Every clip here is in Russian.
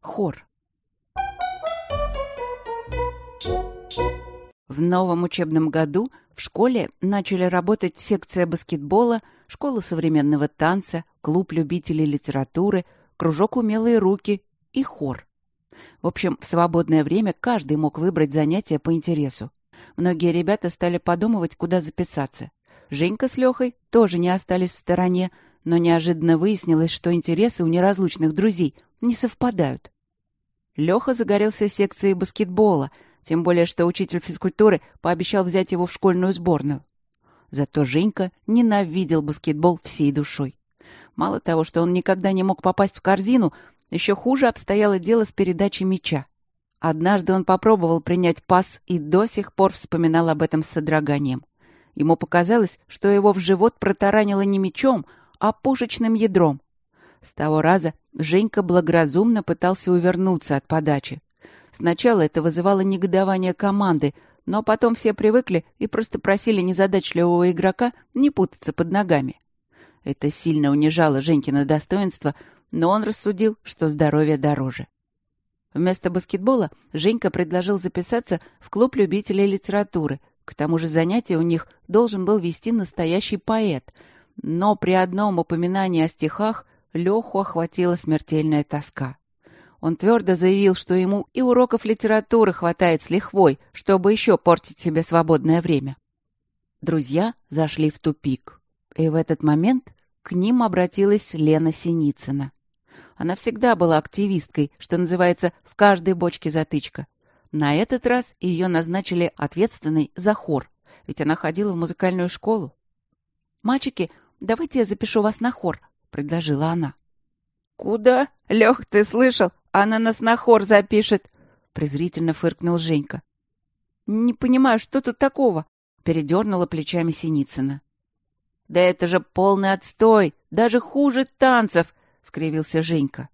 Хор. В новом учебном году в школе начали работать секция баскетбола, школа современного танца, клуб любителей литературы, кружок «Умелые руки» и хор. В общем, в свободное время каждый мог выбрать занятие по интересу. Многие ребята стали подумывать, куда записаться. Женька с Лехой тоже не остались в стороне, но неожиданно выяснилось, что интересы у неразлучных друзей не совпадают. Леха загорелся секцией баскетбола, тем более что учитель физкультуры пообещал взять его в школьную сборную. Зато Женька ненавидел баскетбол всей душой. Мало того, что он никогда не мог попасть в корзину, еще хуже обстояло дело с передачей мяча. Однажды он попробовал принять пас и до сих пор вспоминал об этом с содроганием. Ему показалось, что его в живот протаранило не мечом, а пушечным ядром. С того раза Женька благоразумно пытался увернуться от подачи. Сначала это вызывало негодование команды, но потом все привыкли и просто просили незадачливого игрока не путаться под ногами. Это сильно унижало Женькино достоинство, но он рассудил, что здоровье дороже. Вместо баскетбола Женька предложил записаться в клуб любителей литературы. К тому же занятие у них должен был вести настоящий поэт. Но при одном упоминании о стихах Леху охватила смертельная тоска. Он твердо заявил, что ему и уроков литературы хватает с лихвой, чтобы еще портить себе свободное время. Друзья зашли в тупик. И в этот момент к ним обратилась Лена Синицына. Она всегда была активисткой, что называется, в каждой бочке затычка. На этот раз ее назначили ответственной за хор, ведь она ходила в музыкальную школу. «Мальчики, давайте я запишу вас на хор», — предложила она. «Куда? Лех, ты слышал? Она нас на хор запишет!» — презрительно фыркнул Женька. «Не понимаю, что тут такого?» — передернула плечами Синицына. «Да это же полный отстой! Даже хуже танцев!» — скривился Женька.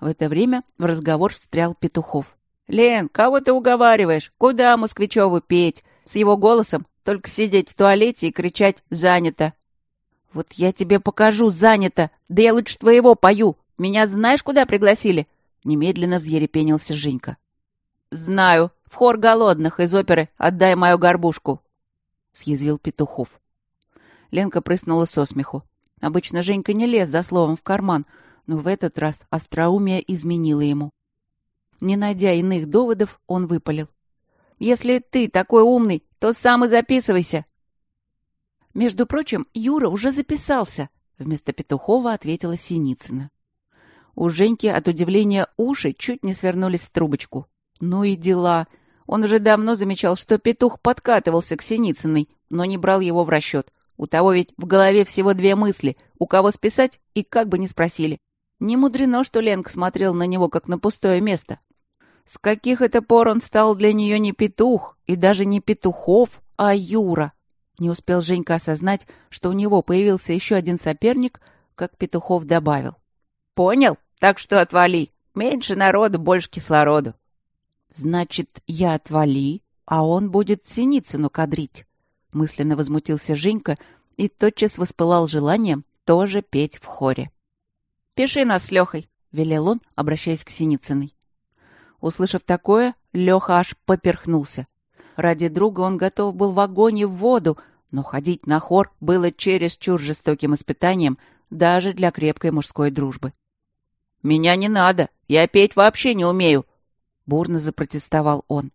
В это время в разговор встрял Петухов. «Лен, кого ты уговариваешь? Куда Москвичеву петь? С его голосом только сидеть в туалете и кричать «занято». «Вот я тебе покажу, занято! Да я лучше твоего пою! Меня знаешь, куда пригласили?» Немедленно взъерепенился Женька. «Знаю. В хор голодных из оперы «Отдай мою горбушку», — съязвил Петухов. Ленка прыснула со смеху. Обычно Женька не лез за словом в карман, но в этот раз остроумие изменило ему. Не найдя иных доводов, он выпалил. «Если ты такой умный, то сам и записывайся!» «Между прочим, Юра уже записался», — вместо Петухова ответила Синицына. У Женьки от удивления уши чуть не свернулись в трубочку. Ну и дела. Он уже давно замечал, что петух подкатывался к Синицыной, но не брал его в расчет. У того ведь в голове всего две мысли — у кого списать и как бы ни спросили. Не мудрено, что Ленка смотрел на него как на пустое место. С каких это пор он стал для нее не петух, и даже не петухов, а Юра? Не успел Женька осознать, что у него появился еще один соперник, как Петухов добавил. «Понял? Так что отвали. Меньше народу, больше кислороду». «Значит, я отвали, а он будет Синицыну кадрить», — мысленно возмутился Женька и тотчас воспылал желанием тоже петь в хоре. «Пиши нас с Лехой», — велел он, обращаясь к Синицыной. Услышав такое, Леха аж поперхнулся. Ради друга он готов был в огонь и в воду, но ходить на хор было чересчур жестоким испытанием даже для крепкой мужской дружбы. «Меня не надо, я петь вообще не умею», — бурно запротестовал он.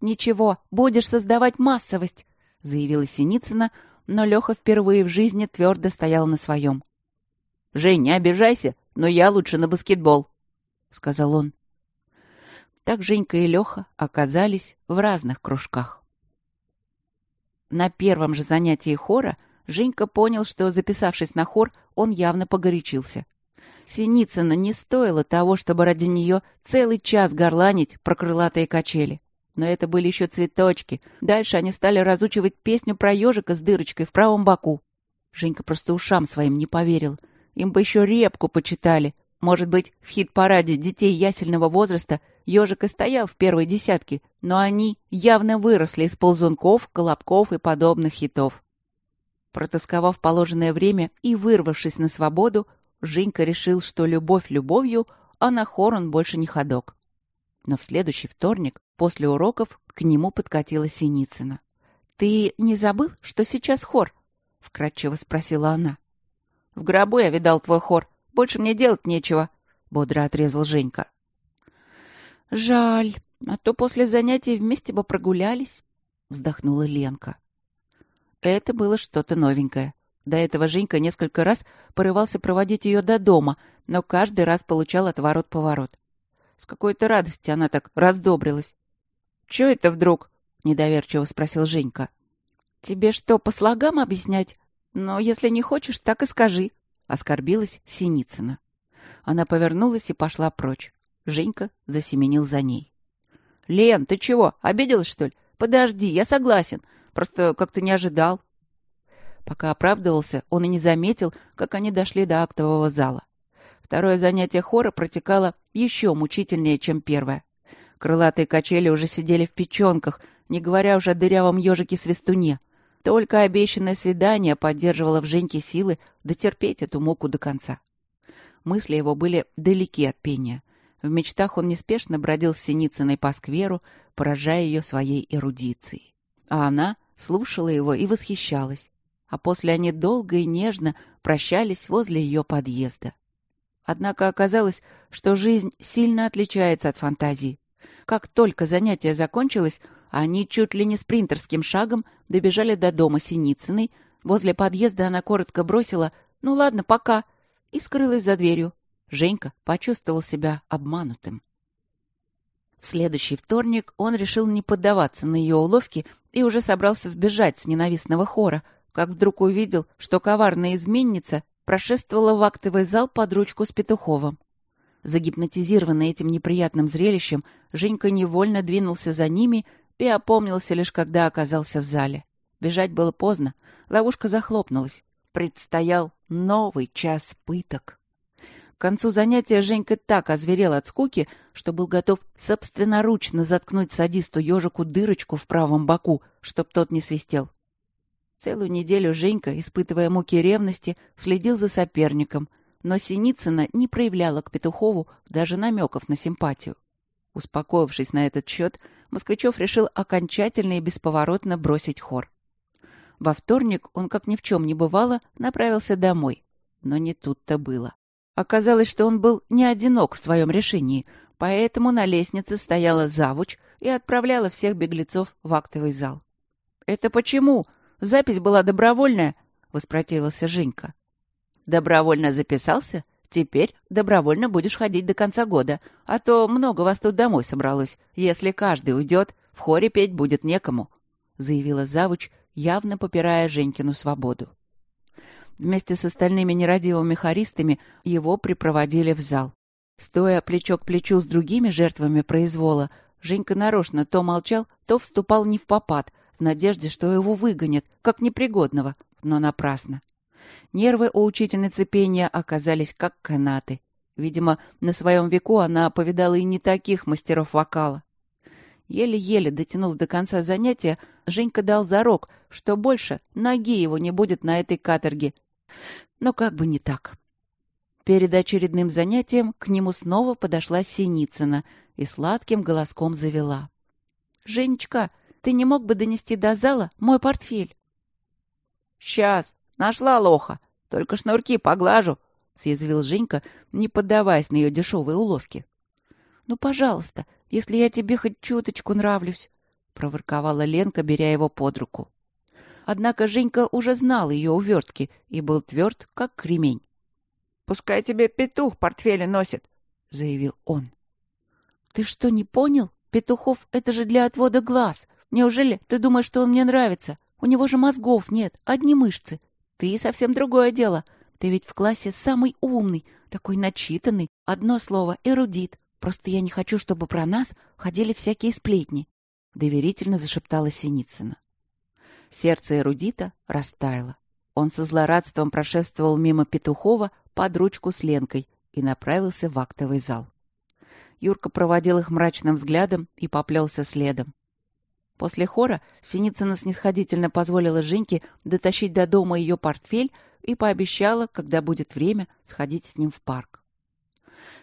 «Ничего, будешь создавать массовость», — заявила Синицына, но Леха впервые в жизни твердо стоял на своем. «Жень, не обижайся, но я лучше на баскетбол», — сказал он. Так Женька и Леха оказались в разных кружках. На первом же занятии хора Женька понял, что, записавшись на хор, он явно погорячился. Синицына не стоило того, чтобы ради нее целый час горланить про крылатые качели. Но это были еще цветочки. Дальше они стали разучивать песню про ежика с дырочкой в правом боку. Женька просто ушам своим не поверил. Им бы еще репку почитали, может быть, в хит-параде детей ясельного возраста ежик и стоял в первой десятке, но они явно выросли из ползунков, колобков и подобных хитов. Протасковав положенное время и вырвавшись на свободу, Женька решил, что любовь любовью, а на хор он больше не ходок. Но в следующий вторник, после уроков, к нему подкатила Синицына. «Ты не забыл, что сейчас хор?» — вкратчиво спросила она. «В гробу я видал твой хор. Больше мне делать нечего», — бодро отрезал Женька. «Жаль, а то после занятий вместе бы прогулялись», — вздохнула Ленка. Это было что-то новенькое. До этого Женька несколько раз порывался проводить ее до дома, но каждый раз получал отворот-поворот. С какой-то радости она так раздобрилась. «Чё это вдруг?» — недоверчиво спросил Женька. «Тебе что, по слогам объяснять? Но если не хочешь, так и скажи», — оскорбилась Синицына. Она повернулась и пошла прочь. Женька засеменил за ней. «Лен, ты чего, обиделась, что ли? Подожди, я согласен. Просто как-то не ожидал». Пока оправдывался, он и не заметил, как они дошли до актового зала. Второе занятие хора протекало еще мучительнее, чем первое. Крылатые качели уже сидели в печенках, не говоря уже о дырявом ежике-свистуне. Только обещанное свидание поддерживало в Женьке силы дотерпеть эту муку до конца. Мысли его были далеки от пения. В мечтах он неспешно бродил с Синицыной по скверу, поражая ее своей эрудицией. А она слушала его и восхищалась а после они долго и нежно прощались возле ее подъезда. Однако оказалось, что жизнь сильно отличается от фантазии. Как только занятие закончилось, они чуть ли не спринтерским шагом добежали до дома Синицыной. Возле подъезда она коротко бросила «Ну ладно, пока» и скрылась за дверью. Женька почувствовал себя обманутым. В следующий вторник он решил не поддаваться на ее уловки и уже собрался сбежать с ненавистного хора — как вдруг увидел, что коварная изменница прошествовала в актовый зал под ручку с Петуховым. Загипнотизированный этим неприятным зрелищем, Женька невольно двинулся за ними и опомнился лишь когда оказался в зале. Бежать было поздно, ловушка захлопнулась. Предстоял новый час пыток. К концу занятия Женька так озверел от скуки, что был готов собственноручно заткнуть садисту ежику дырочку в правом боку, чтоб тот не свистел. Целую неделю Женька, испытывая муки ревности, следил за соперником, но Синицына не проявляла к Петухову даже намеков на симпатию. Успокоившись на этот счет, Москвичев решил окончательно и бесповоротно бросить хор. Во вторник он, как ни в чем не бывало, направился домой. Но не тут-то было. Оказалось, что он был не одинок в своем решении, поэтому на лестнице стояла завуч и отправляла всех беглецов в актовый зал. «Это почему?» Запись была добровольная, — воспротивился Женька. Добровольно записался? Теперь добровольно будешь ходить до конца года, а то много вас тут домой собралось. Если каждый уйдет, в хоре петь будет некому, — заявила завуч, явно попирая Женькину свободу. Вместе с остальными нерадивыми хористами его припроводили в зал. Стоя плечо к плечу с другими жертвами произвола, Женька нарочно то молчал, то вступал не в попад, в надежде, что его выгонят, как непригодного, но напрасно. Нервы у учительницы пения оказались как канаты. Видимо, на своем веку она повидала и не таких мастеров вокала. Еле-еле дотянув до конца занятия, Женька дал зарок, что больше ноги его не будет на этой каторге. Но как бы не так. Перед очередным занятием к нему снова подошла Синицына и сладким голоском завела. «Женечка, ты не мог бы донести до зала мой портфель? — Сейчас. Нашла лоха. Только шнурки поглажу, — съязвил Женька, не поддаваясь на ее дешевые уловки. — Ну, пожалуйста, если я тебе хоть чуточку нравлюсь, — проворковала Ленка, беря его под руку. Однако Женька уже знал ее увертки и был тверд, как кремень. — Пускай тебе петух портфели носит, — заявил он. — Ты что, не понял? Петухов — это же для отвода глаз. Неужели ты думаешь, что он мне нравится? У него же мозгов нет, одни мышцы. Ты совсем другое дело. Ты ведь в классе самый умный, такой начитанный. Одно слово — эрудит. Просто я не хочу, чтобы про нас ходили всякие сплетни. Доверительно зашептала Синицына. Сердце эрудита растаяло. Он со злорадством прошествовал мимо Петухова под ручку с Ленкой и направился в актовый зал. Юрка проводил их мрачным взглядом и поплелся следом. После хора Синицына снисходительно позволила Женьке дотащить до дома ее портфель и пообещала, когда будет время, сходить с ним в парк.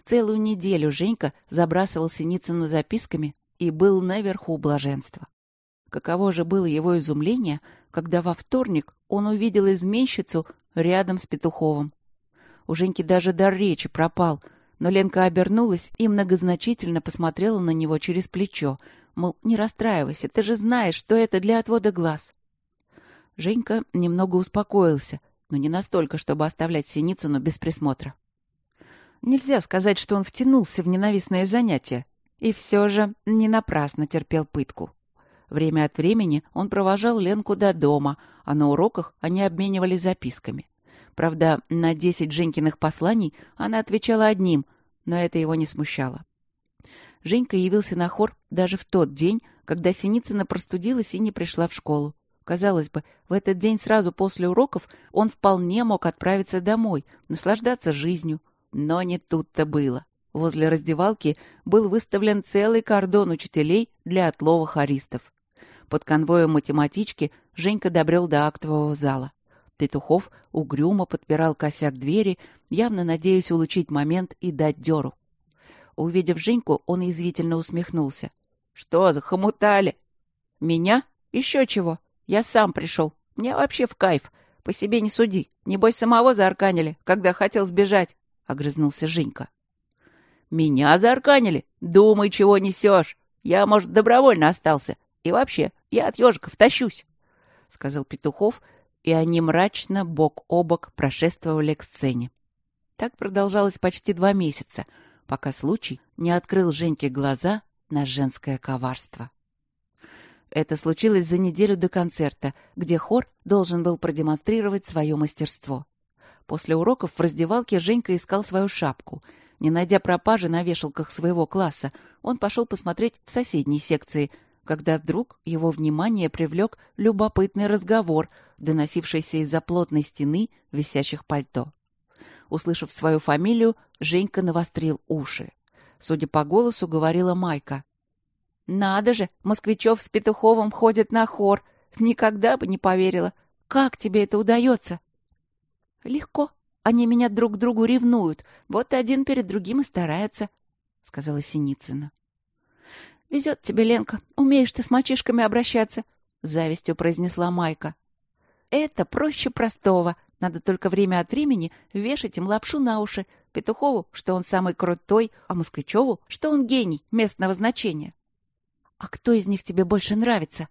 Целую неделю Женька забрасывал Синицыну записками и был наверху блаженства. Каково же было его изумление, когда во вторник он увидел изменщицу рядом с Петуховым. У Женьки даже дар речи пропал, но Ленка обернулась и многозначительно посмотрела на него через плечо, мол, не расстраивайся, ты же знаешь, что это для отвода глаз. Женька немного успокоился, но не настолько, чтобы оставлять Синицыну без присмотра. Нельзя сказать, что он втянулся в ненавистное занятие, и все же не напрасно терпел пытку. Время от времени он провожал Ленку до дома, а на уроках они обменивались записками. Правда, на десять Женькиных посланий она отвечала одним, но это его не смущало. Женька явился на хор даже в тот день, когда Синицына простудилась и не пришла в школу. Казалось бы, в этот день сразу после уроков он вполне мог отправиться домой, наслаждаться жизнью. Но не тут-то было. Возле раздевалки был выставлен целый кордон учителей для отлова хористов. Под конвоем математички Женька добрел до актового зала. Петухов угрюмо подпирал косяк двери, явно надеясь улучить момент и дать дёру. Увидев Женьку, он язвительно усмехнулся. — Что, захомутали? — Меня? Еще чего? Я сам пришел. Мне вообще в кайф. По себе не суди. Небось, самого заарканили, когда хотел сбежать, — огрызнулся Женька. — Меня заарканили? Думай, чего несешь. Я, может, добровольно остался. И вообще, я от ежиков тащусь, — сказал Петухов, и они мрачно бок о бок прошествовали к сцене. Так продолжалось почти два месяца, пока случай не открыл Женьке глаза на женское коварство. Это случилось за неделю до концерта, где хор должен был продемонстрировать свое мастерство. После уроков в раздевалке Женька искал свою шапку. Не найдя пропажи на вешалках своего класса, он пошел посмотреть в соседней секции, когда вдруг его внимание привлек любопытный разговор, доносившийся из-за плотной стены висящих пальто. Услышав свою фамилию, Женька навострил уши. Судя по голосу, говорила Майка. «Надо же, Москвичев с Петуховым ходят на хор. Никогда бы не поверила. Как тебе это удается?» «Легко. Они меня друг к другу ревнуют. Вот один перед другим и стараются», — сказала Синицына. «Везет тебе, Ленка. Умеешь ты с мальчишками обращаться», — завистью произнесла Майка. «Это проще простого. Надо только время от времени вешать им лапшу на уши. Петухову, что он самый крутой, а Москвичеву, что он гений местного значения». «А кто из них тебе больше нравится?»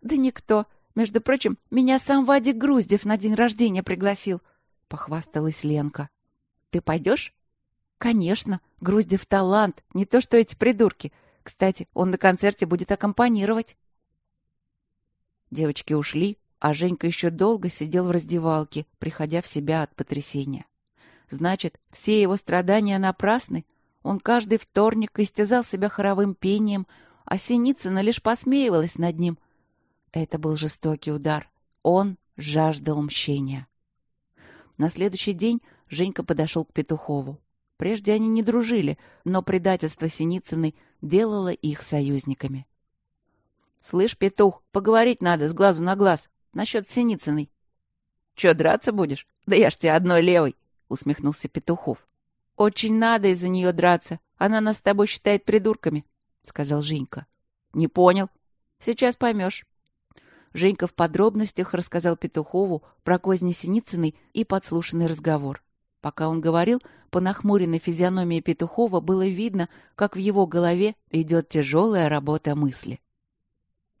«Да никто. Между прочим, меня сам Вадик Груздев на день рождения пригласил», — похвасталась Ленка. «Ты пойдешь?» «Конечно. Груздев талант, не то что эти придурки. Кстати, он на концерте будет аккомпанировать». Девочки ушли, а Женька еще долго сидел в раздевалке, приходя в себя от потрясения. Значит, все его страдания напрасны? Он каждый вторник истязал себя хоровым пением, а Синицына лишь посмеивалась над ним. Это был жестокий удар. Он жаждал мщения. На следующий день Женька подошел к Петухову. Прежде они не дружили, но предательство Синицыной делало их союзниками. — Слышь, Петух, поговорить надо с глазу на глаз насчет Синицыной. — Че, драться будешь? Да я ж тебе одной левой, — усмехнулся Петухов. — Очень надо из-за нее драться. Она нас с тобой считает придурками. — сказал Женька. «Не понял. Сейчас поймешь». Женька в подробностях рассказал Петухову про козни Синицыной и подслушанный разговор. Пока он говорил, по нахмуренной физиономии Петухова было видно, как в его голове идет тяжелая работа мысли.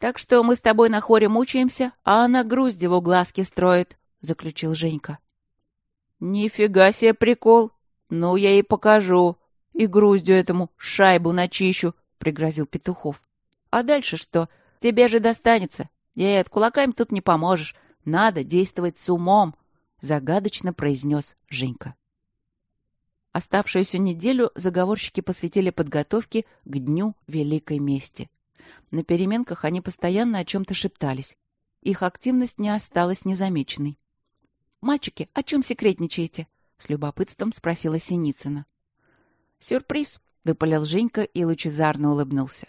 «Так что мы с тобой на хоре мучаемся, а она Груздеву глазки строит», — заключил Женька. «Нифига себе прикол! Ну, я ей покажу. И Груздю этому шайбу начищу, пригрозил Петухов. «А дальше что? Тебе же достанется. Нет, кулаками тут не поможешь. Надо действовать с умом», — загадочно произнес Женька. Оставшуюся неделю заговорщики посвятили подготовке к Дню Великой Мести. На переменках они постоянно о чем-то шептались. Их активность не осталась незамеченной. «Мальчики, о чем секретничаете?» — с любопытством спросила Синицына. «Сюрприз», — выпалил Женька и лучезарно улыбнулся.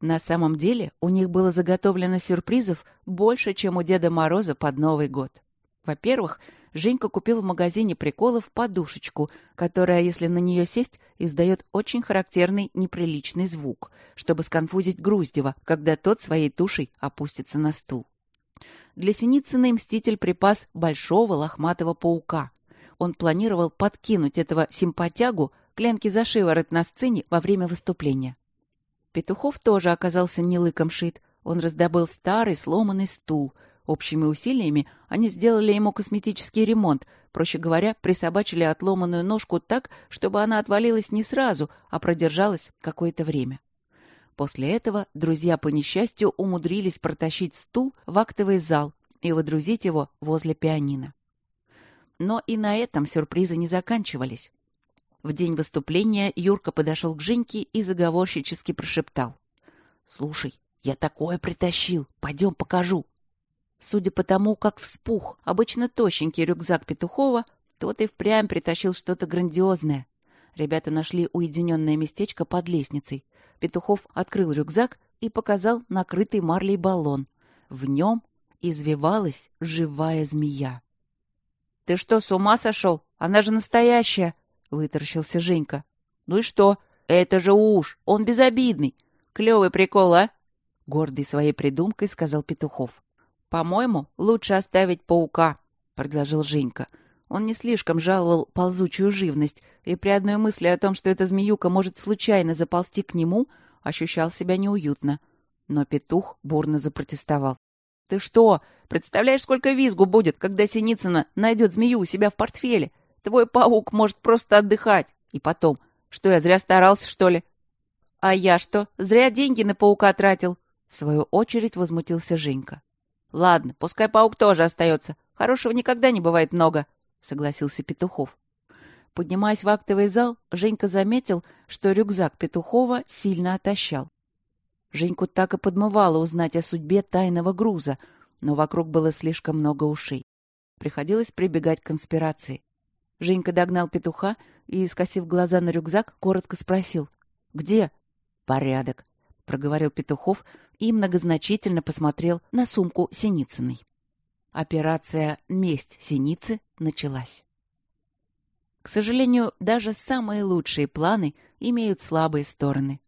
На самом деле у них было заготовлено сюрпризов больше, чем у Деда Мороза под Новый год. Во-первых, Женька купил в магазине приколов подушечку, которая, если на нее сесть, издает очень характерный неприличный звук, чтобы сконфузить Груздева, когда тот своей тушей опустится на стул. Для Синицына мститель припас большого лохматого паука. Он планировал подкинуть этого симпатягу к Ленке за шиворот на сцене во время выступления. Петухов тоже оказался не лыком шит. Он раздобыл старый сломанный стул — Общими усилиями они сделали ему косметический ремонт, проще говоря, присобачили отломанную ножку так, чтобы она отвалилась не сразу, а продержалась какое-то время. После этого друзья по несчастью умудрились протащить стул в актовый зал и водрузить его возле пианино. Но и на этом сюрпризы не заканчивались. В день выступления Юрка подошел к Женьке и заговорщически прошептал. «Слушай, я такое притащил, пойдем покажу». Судя по тому, как вспух обычно тощенький рюкзак Петухова, тот и впрямь притащил что-то грандиозное. Ребята нашли уединенное местечко под лестницей. Петухов открыл рюкзак и показал накрытый марлей баллон. В нем извивалась живая змея. — Ты что, с ума сошел? Она же настоящая! — вытаращился Женька. — Ну и что? Это же уж, он безобидный. Клевый прикол, а? — гордый своей придумкой сказал Петухов. «По-моему, лучше оставить паука», — предложил Женька. Он не слишком жаловал ползучую живность, и при одной мысли о том, что эта змеюка может случайно заползти к нему, ощущал себя неуютно. Но петух бурно запротестовал. «Ты что? Представляешь, сколько визгу будет, когда Синицына найдет змею у себя в портфеле? Твой паук может просто отдыхать. И потом, что я зря старался, что ли?» «А я что, зря деньги на паука тратил?» В свою очередь возмутился Женька. «Ладно, пускай паук тоже остается. Хорошего никогда не бывает много», — согласился Петухов. Поднимаясь в актовый зал, Женька заметил, что рюкзак Петухова сильно отощал. Женьку так и подмывало узнать о судьбе тайного груза, но вокруг было слишком много ушей. Приходилось прибегать к конспирации. Женька догнал петуха и, скосив глаза на рюкзак, коротко спросил. «Где?» «Порядок», — проговорил Петухов и многозначительно посмотрел на сумку Синицыной. Операция «Месть Синицы» началась. К сожалению, даже самые лучшие планы имеют слабые стороны.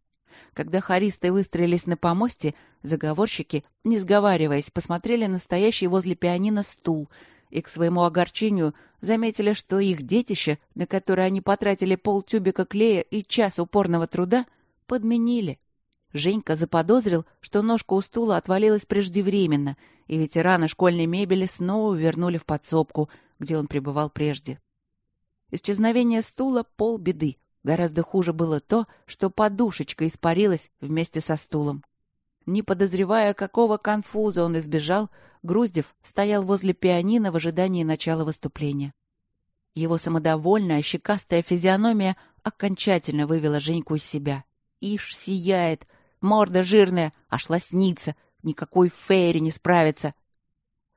Когда хористы выстроились на помосте, заговорщики, не сговариваясь, посмотрели на стоящий возле пианино стул и, к своему огорчению, заметили, что их детище, на которое они потратили полтюбика клея и час упорного труда, подменили. Женька заподозрил, что ножка у стула отвалилась преждевременно, и ветераны школьной мебели снова вернули в подсобку, где он пребывал прежде. Исчезновение стула — полбеды. Гораздо хуже было то, что подушечка испарилась вместе со стулом. Не подозревая, какого конфуза он избежал, Груздев стоял возле пианино в ожидании начала выступления. Его самодовольная, щекастая физиономия окончательно вывела Женьку из себя. Ишь сияет, Морда жирная, аж лоснится. Никакой фейри не справится.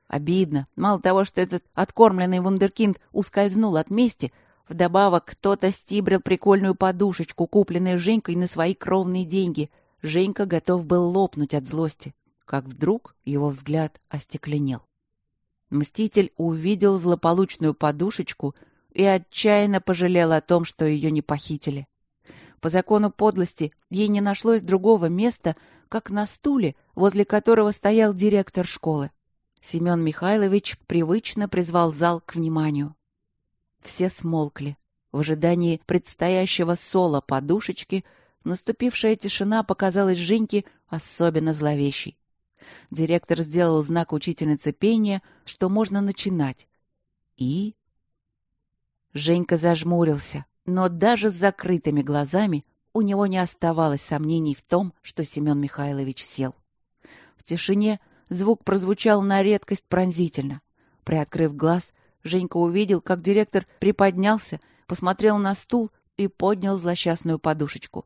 Обидно. Мало того, что этот откормленный вундеркинд ускользнул от мести, вдобавок кто-то стибрил прикольную подушечку, купленную Женькой на свои кровные деньги. Женька готов был лопнуть от злости, как вдруг его взгляд остекленел. Мститель увидел злополучную подушечку и отчаянно пожалел о том, что ее не похитили. По закону подлости ей не нашлось другого места, как на стуле, возле которого стоял директор школы. Семен Михайлович привычно призвал зал к вниманию. Все смолкли. В ожидании предстоящего соло подушечки наступившая тишина показалась Женьке особенно зловещей. Директор сделал знак учительнице пения, что можно начинать. И... Женька зажмурился. Но даже с закрытыми глазами у него не оставалось сомнений в том, что Семен Михайлович сел. В тишине звук прозвучал на редкость пронзительно. Приоткрыв глаз, Женька увидел, как директор приподнялся, посмотрел на стул и поднял злосчастную подушечку.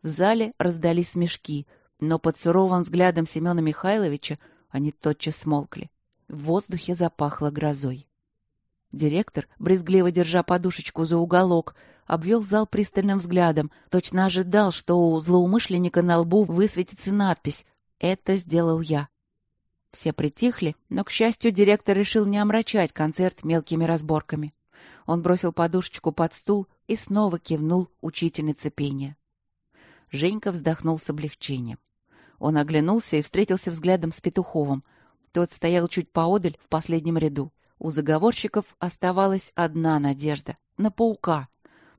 В зале раздались смешки, но под суровым взглядом Семена Михайловича они тотчас смолкли. В воздухе запахло грозой. Директор, брезгливо держа подушечку за уголок, обвел зал пристальным взглядом, точно ожидал, что у злоумышленника на лбу высветится надпись «Это сделал я». Все притихли, но, к счастью, директор решил не омрачать концерт мелкими разборками. Он бросил подушечку под стул и снова кивнул учительнице пения. Женька вздохнул с облегчением. Он оглянулся и встретился взглядом с Петуховым. Тот стоял чуть поодаль в последнем ряду. У заговорщиков оставалась одна надежда — на паука.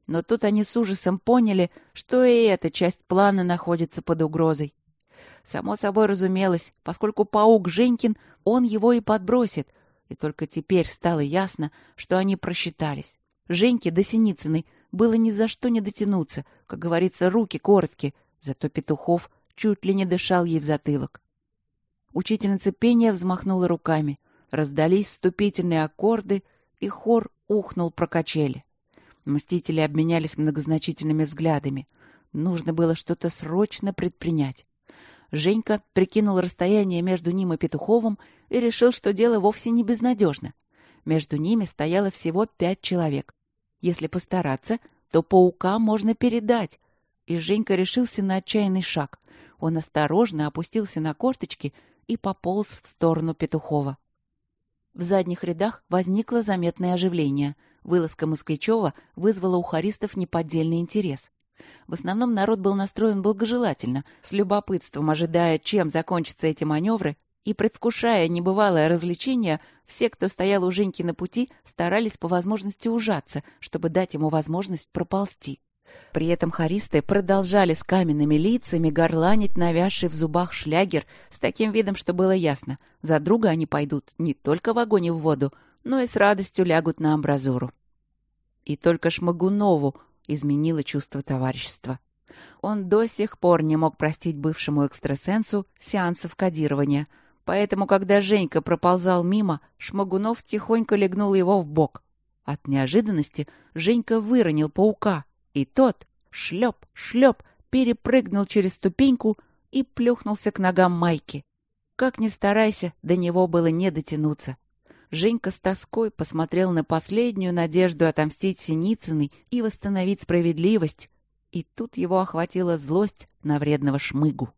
Но тут они с ужасом поняли, что и эта часть плана находится под угрозой. Само собой разумелось, поскольку паук Женькин, он его и подбросит. И только теперь стало ясно, что они просчитались. Женьке до Синицыной было ни за что не дотянуться, как говорится, руки короткие, зато Петухов чуть ли не дышал ей в затылок. Учительница пения взмахнула руками. Раздались вступительные аккорды, и хор ухнул про качели. Мстители обменялись многозначительными взглядами. Нужно было что-то срочно предпринять. Женька прикинул расстояние между ним и Петуховым и решил, что дело вовсе не безнадежно. Между ними стояло всего пять человек. Если постараться, то паука можно передать. И Женька решился на отчаянный шаг. Он осторожно опустился на корточки и пополз в сторону Петухова. В задних рядах возникло заметное оживление. Вылазка Москвичева вызвала у хористов неподдельный интерес. В основном народ был настроен благожелательно, с любопытством ожидая, чем закончатся эти маневры, и, предвкушая небывалое развлечение, все, кто стоял у Женьки на пути, старались по возможности ужаться, чтобы дать ему возможность проползти. При этом хористы продолжали с каменными лицами горланить навязший в зубах шлягер с таким видом, что было ясно. За друга они пойдут не только в огонь и в воду, но и с радостью лягут на амбразуру. И только Шмагунову изменило чувство товарищества. Он до сих пор не мог простить бывшему экстрасенсу сеансов кодирования, поэтому, когда Женька проползал мимо, Шмагунов тихонько легнул его в бок. От неожиданности Женька выронил паука, и тот, шлеп, шлеп, перепрыгнул через ступеньку и плюхнулся к ногам Майки. Как ни старайся, до него было не дотянуться. Женька с тоской посмотрел на последнюю надежду отомстить Синицыной и восстановить справедливость, и тут его охватила злость на вредного шмыгу.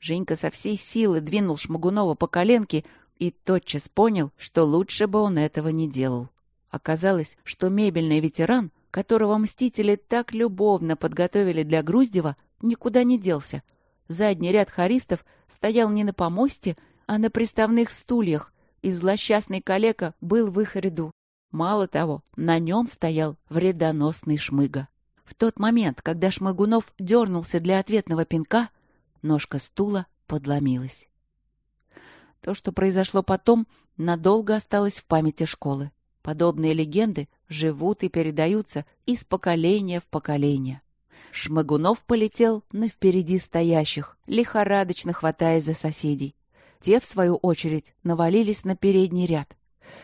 Женька со всей силы двинул Шмагунова по коленке и тотчас понял, что лучше бы он этого не делал. Оказалось, что мебельный ветеран, которого мстители так любовно подготовили для Груздева, никуда не делся. Задний ряд харистов стоял не на помосте, а на приставных стульях, и злосчастный калека был в их ряду. Мало того, на нем стоял вредоносный шмыга. В тот момент, когда Шмыгунов дернулся для ответного пинка, ножка стула подломилась. То, что произошло потом, надолго осталось в памяти школы. Подобные легенды живут и передаются из поколения в поколение. Шмыгунов полетел на впереди стоящих, лихорадочно хватаясь за соседей. Те, в свою очередь, навалились на передний ряд.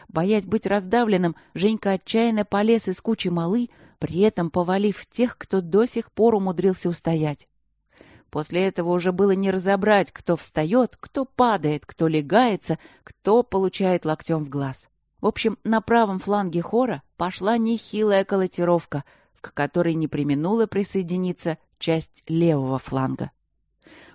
Боясь быть раздавленным, Женька отчаянно полез из кучи малы, при этом повалив тех, кто до сих пор умудрился устоять. После этого уже было не разобрать, кто встает, кто падает, кто легается, кто получает локтем в глаз. В общем, на правом фланге хора пошла нехилая колотировка, к которой не применула присоединиться часть левого фланга.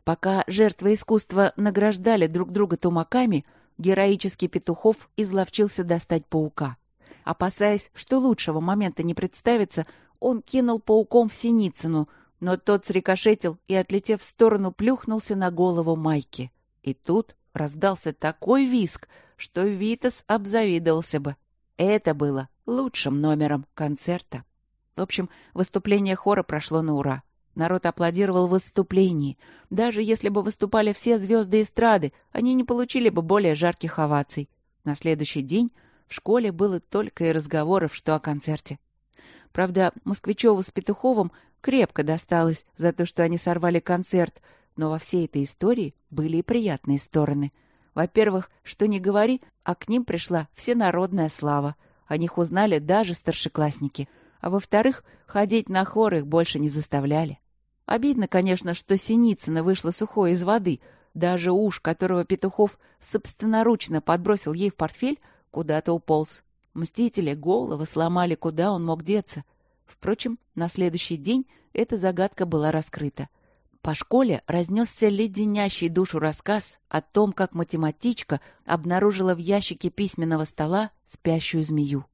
Пока жертвы искусства награждали друг друга тумаками, героический Петухов изловчился достать паука. Опасаясь, что лучшего момента не представится, он кинул пауком в Синицыну, но тот срикошетил и, отлетев в сторону, плюхнулся на голову Майки. И тут раздался такой виск, что Витас обзавидовался бы. Это было лучшим номером концерта. В общем, выступление хора прошло на ура. Народ аплодировал выступлении. Даже если бы выступали все звезды эстрады, они не получили бы более жарких оваций. На следующий день в школе было только и разговоров, что о концерте. Правда, Москвичеву с Петуховым крепко досталось за то, что они сорвали концерт, но во всей этой истории были и приятные стороны. Во-первых, что не говори, а к ним пришла всенародная слава. О них узнали даже старшеклассники. А во-вторых, ходить на хор их больше не заставляли. Обидно, конечно, что Синицына вышла сухой из воды. Даже уж, которого Петухов собственноручно подбросил ей в портфель, куда-то уполз. Мстители головы сломали, куда он мог деться. Впрочем, на следующий день эта загадка была раскрыта. По школе разнесся леденящий душу рассказ о том, как математичка обнаружила в ящике письменного стола спящую змею.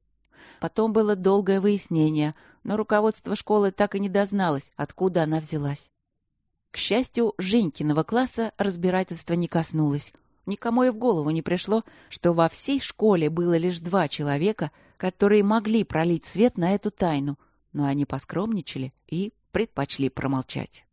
Потом было долгое выяснение, но руководство школы так и не дозналось, откуда она взялась. К счастью, Женькиного класса разбирательства не коснулось. Никому и в голову не пришло, что во всей школе было лишь два человека, которые могли пролить свет на эту тайну, но они поскромничали и предпочли промолчать.